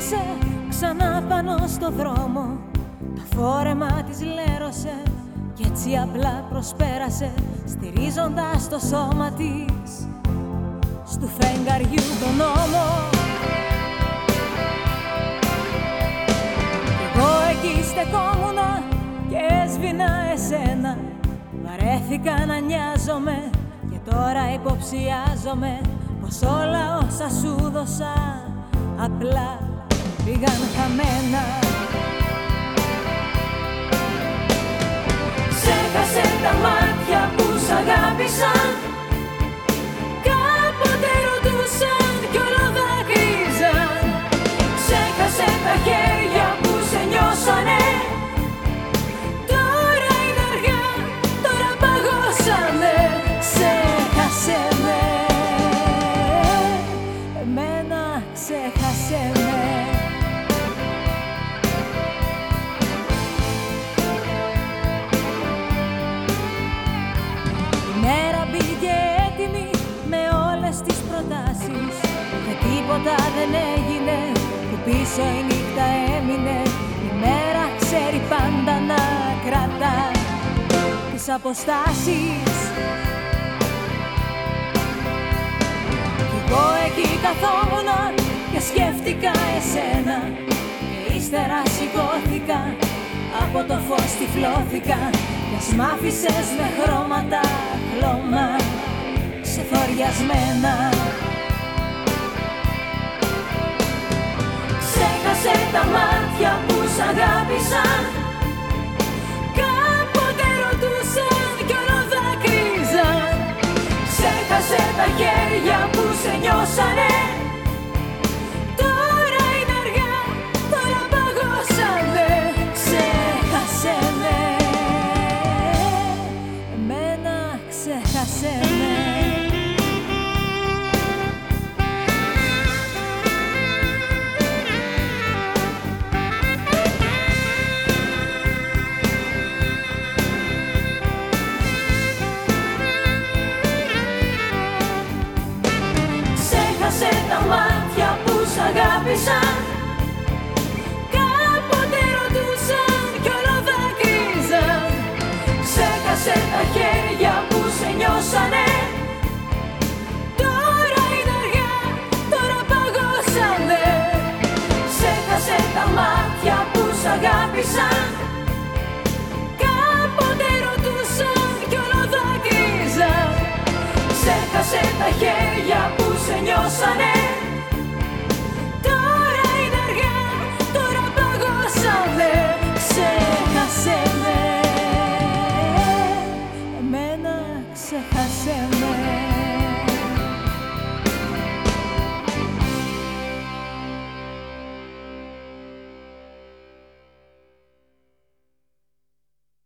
θύμισε ξανά πάνω στο δρόμο. Το φόρεμα της λέρωσε κι έτσι απλά προσπέρασε Στηρίζοντας το σώμα της Στου φεγγαριού τον νόμο. Κι εγώ εκεί στεκόμουνα και έσβηνα εσένα. Βαρέθηκα να νοιάζομαι και τώρα υποψιάζομαι Πως όλα όσα σου δώσα απλά πήγαν χαμένα. Ξέχασε τα μάτια που σ' αγάπησαν τις αποστάσεις. Κι εγώ εκεί καθόμουνα και σκέφτηκα εσένα Και ύστερα σηκώθηκα. Από το φως τυφλώθηκα Κι ας μ' άφησες με χρώματα χλώμα ξεθοριασμένα Ξέχασε τα μάτια που σ' αγάπησαν χέρια που σε νιώσανε